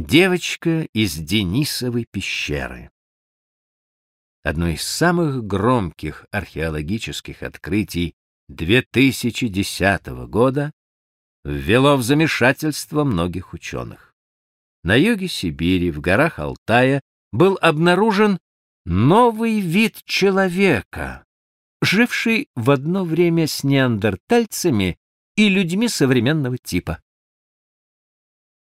Девочка из Денисовой пещеры. Одно из самых громких археологических открытий 2010 года ввело в замешательство многих ученых. На юге Сибири, в горах Алтая, был обнаружен новый вид человека, живший в одно время с неандертальцами и людьми современного типа.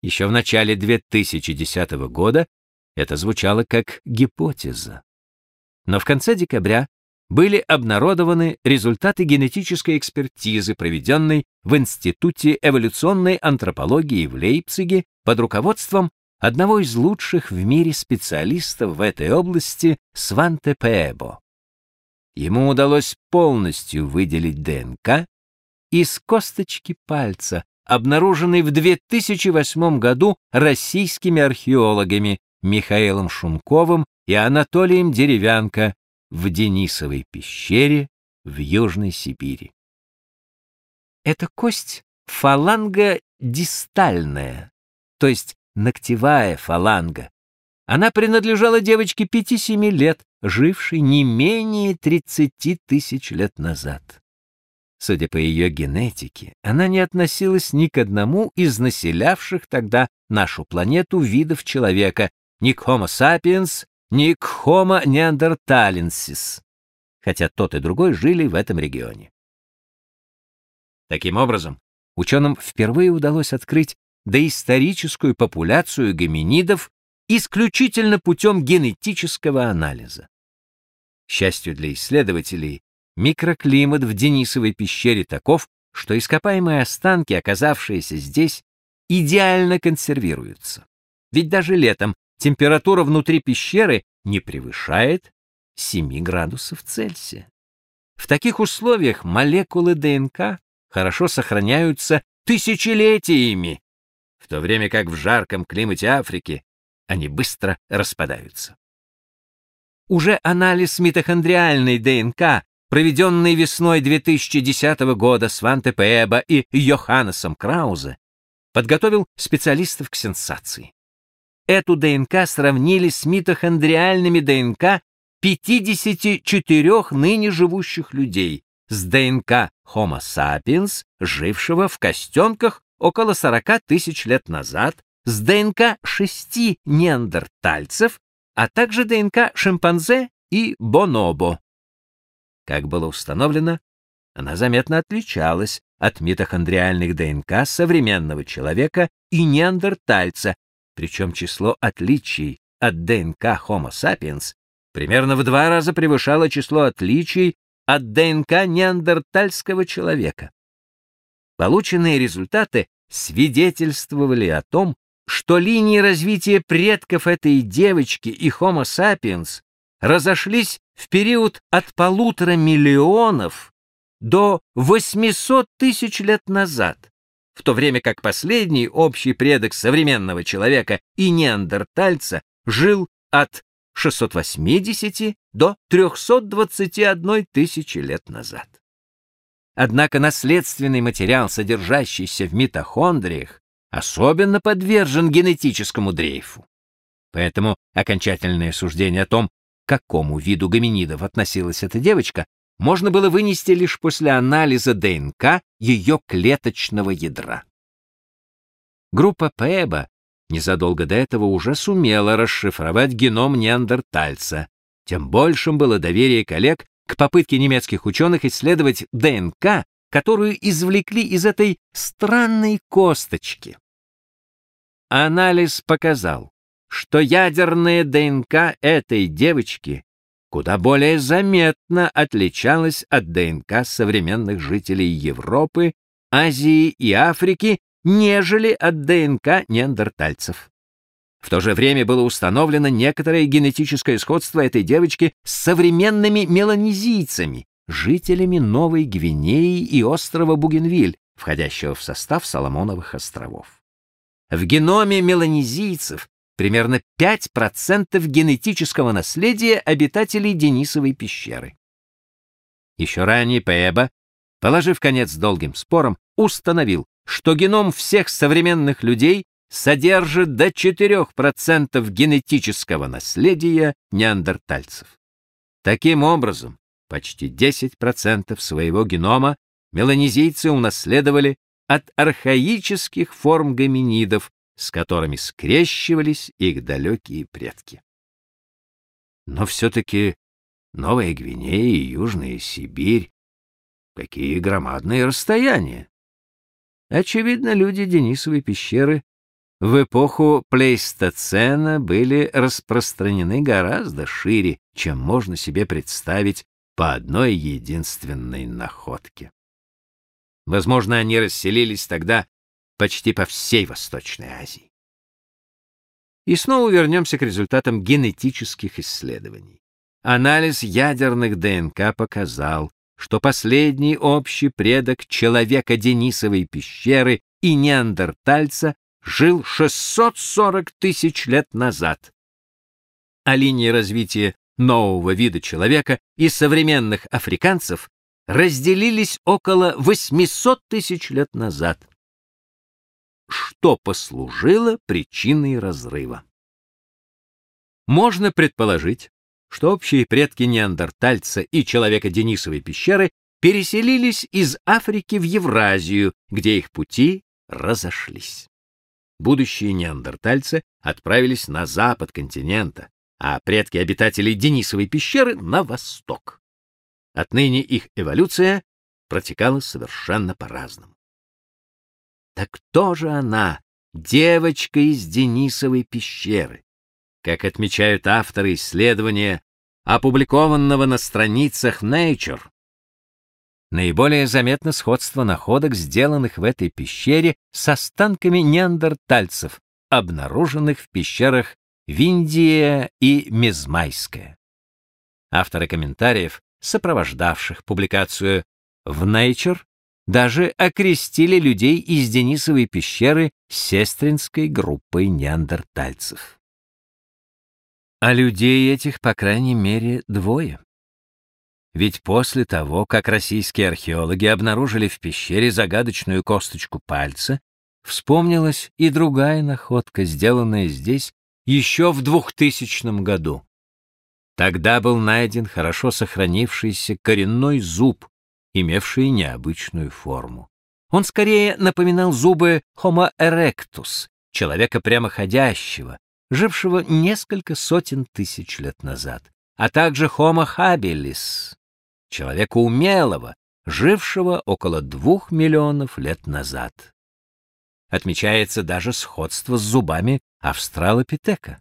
Еще в начале 2010 года это звучало как гипотеза. Но в конце декабря были обнародованы результаты генетической экспертизы, проведенной в Институте эволюционной антропологии в Лейпциге под руководством одного из лучших в мире специалистов в этой области Сванте Пеебо. Ему удалось полностью выделить ДНК из косточки пальца, обнаруженный в 2008 году российскими археологами Михаилом Шумковым и Анатолием Деревянко в Денисовой пещере в Южной Сибири. Эта кость фаланга дистальная, то есть ногтевая фаланга. Она принадлежала девочке 5-7 лет, жившей не менее 30 тысяч лет назад. Судя по ее генетике, она не относилась ни к одному из населявших тогда нашу планету видов человека, ни к Homo sapiens, ни к Homo neanderthalensis, хотя тот и другой жили в этом регионе. Таким образом, ученым впервые удалось открыть доисторическую популяцию гоминидов исключительно путем генетического анализа. К счастью для исследователей, Микроклимат в Денисовой пещере таков, что ископаемые останки, оказавшиеся здесь, идеально консервируются. Ведь даже летом температура внутри пещеры не превышает 7 градусов Цельсия. В таких условиях молекулы ДНК хорошо сохраняются тысячелетиями, в то время как в жарком климате Африки они быстро распадаются. Уже анализ митохондриальной ДНК проведенный весной 2010 года Сванте Пеба и Йоханнесом Краузе, подготовил специалистов к сенсации. Эту ДНК сравнили с митохондриальными ДНК 54 ныне живущих людей с ДНК Homo sapiens, жившего в костенках около 40 тысяч лет назад, с ДНК шести неандертальцев, а также ДНК шимпанзе и бонобо. Как было установлено, она заметно отличалась от митохондриальных ДНК современного человека и неандертальца, причем число отличий от ДНК Homo sapiens примерно в два раза превышало число отличий от ДНК неандертальского человека. Полученные результаты свидетельствовали о том, что линии развития предков этой девочки и Homo sapiens разошлись в период от полутора миллионов до 800 тысяч лет назад, в то время как последний общий предок современного человека и неандертальца жил от 680 до 321 тысячи лет назад. Однако наследственный материал, содержащийся в митохондриях, особенно подвержен генетическому дрейфу. Поэтому окончательное суждение о том, какому виду гоминидов относилась эта девочка, можно было вынести лишь после анализа ДНК ее клеточного ядра. Группа Пеба незадолго до этого уже сумела расшифровать геном неандертальца. Тем большим было доверие коллег к попытке немецких ученых исследовать ДНК, которую извлекли из этой странной косточки. Анализ показал, что ядерная ДНК этой девочки куда более заметно отличалась от ДНК современных жителей Европы, Азии и Африки, нежели от ДНК неандертальцев. В то же время было установлено некоторое генетическое сходство этой девочки с современными меланезийцами, жителями Новой Гвинеи и острова Бугенвиль, входящего в состав Соломоновых островов. В геноме меланезийцев примерно 5% генетического наследия обитателей Денисовой пещеры. Еще ранее Пеба, положив конец долгим спорам, установил, что геном всех современных людей содержит до 4% генетического наследия неандертальцев. Таким образом, почти 10% своего генома меланезийцы унаследовали от архаических форм гоминидов, с которыми скрещивались их далекие предки. Но все-таки Новая Гвинея и Южная Сибирь — какие громадные расстояния! Очевидно, люди Денисовой пещеры в эпоху плейстоцена были распространены гораздо шире, чем можно себе представить по одной единственной находке. Возможно, они расселились тогда почти по всей Восточной Азии. И снова вернемся к результатам генетических исследований. Анализ ядерных ДНК показал, что последний общий предок человека Денисовой пещеры и неандертальца жил 640 тысяч лет назад. А линии развития нового вида человека и современных африканцев разделились около 800 тысяч лет назад, что послужило причиной разрыва. Можно предположить, что общие предки неандертальца и человека Денисовой пещеры переселились из Африки в Евразию, где их пути разошлись. Будущие неандертальцы отправились на запад континента, а предки обитателей Денисовой пещеры — на восток. Отныне их эволюция протекала совершенно по-разному. Так кто же она, девочка из Денисовой пещеры? Как отмечают авторы исследования, опубликованного на страницах Nature, наиболее заметно сходство находок, сделанных в этой пещере с останками неандертальцев, обнаруженных в пещерах Виндия и Мезмайская. Авторы комментариев сопровождавших публикацию в Nature, даже окрестили людей из Денисовой пещеры сестринской группой неандертальцев. А людей этих, по крайней мере, двое. Ведь после того, как российские археологи обнаружили в пещере загадочную косточку пальца, вспомнилась и другая находка, сделанная здесь еще в 2000 году. Тогда был найден хорошо сохранившийся коренной зуб, имевший необычную форму. Он скорее напоминал зубы Homo erectus, человека прямоходящего, жившего несколько сотен тысяч лет назад, а также Homo habilis, человека умелого, жившего около двух миллионов лет назад. Отмечается даже сходство с зубами австралопитека.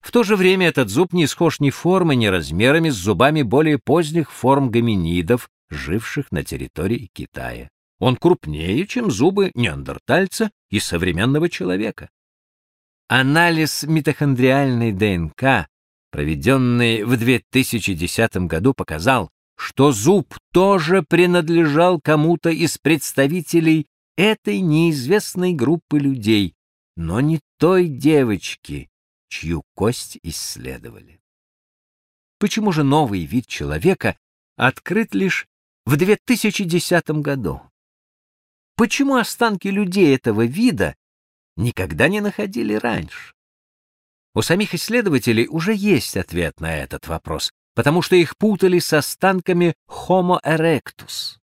В то же время этот зуб не схож ни формой, ни размерами с зубами более поздних форм гоминидов, живших на территории Китая. Он крупнее, чем зубы неандертальца и современного человека. Анализ митохондриальной ДНК, проведенный в 2010 году, показал, что зуб тоже принадлежал кому-то из представителей этой неизвестной группы людей, но не той девочки, чью кость исследовали. Почему же новый вид человека открыт лишь в 2010 году? Почему останки людей этого вида никогда не находили раньше? У самих исследователей уже есть ответ на этот вопрос, потому что их путали с останками Homo erectus.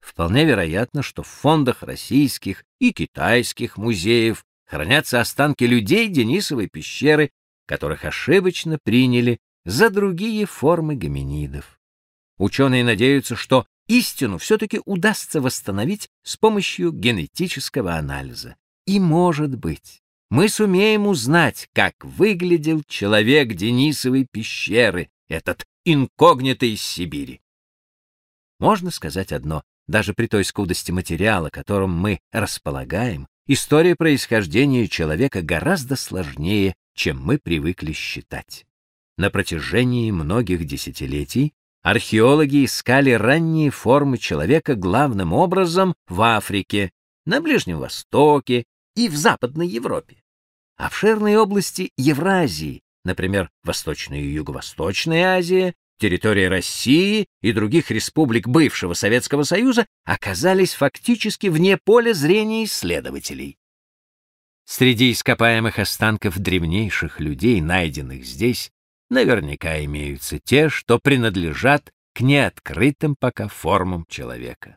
Вполне вероятно, что в фондах российских и китайских музеев хранятся останки людей Денисовой пещеры, которых ошибочно приняли за другие формы гоминидов. Ученые надеются, что истину все-таки удастся восстановить с помощью генетического анализа. И, может быть, мы сумеем узнать, как выглядел человек Денисовой пещеры, этот инкогнито из Сибири. Можно сказать одно, даже при той скудости материала, которым мы располагаем, История происхождения человека гораздо сложнее, чем мы привыкли считать. На протяжении многих десятилетий археологи искали ранние формы человека главным образом в Африке, на Ближнем Востоке и в Западной Европе. А в ширной области Евразии, например, Восточная и Юго-Восточная Азия, территория России и других республик бывшего Советского Союза оказались фактически вне поля зрения исследователей. Среди ископаемых останков древнейших людей, найденных здесь, наверняка имеются те, что принадлежат к неоткрытым пока формам человека.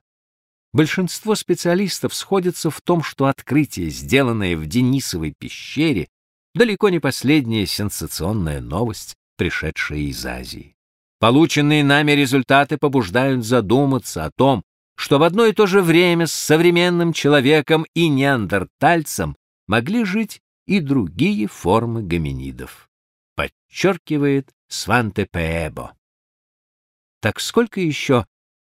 Большинство специалистов сходятся в том, что открытие, сделанное в Денисовой пещере, далеко не последняя сенсационная новость, пришедшая из Азии. Полученные нами результаты побуждают задуматься о том, что в одно и то же время с современным человеком и неандертальцем могли жить и другие формы гоминидов, подчеркивает Сванте Пеебо. Так сколько еще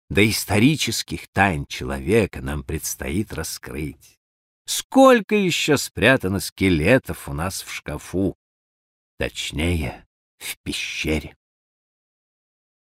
доисторических тайн человека нам предстоит раскрыть? Сколько еще спрятано скелетов у нас в шкафу, точнее, в пещере?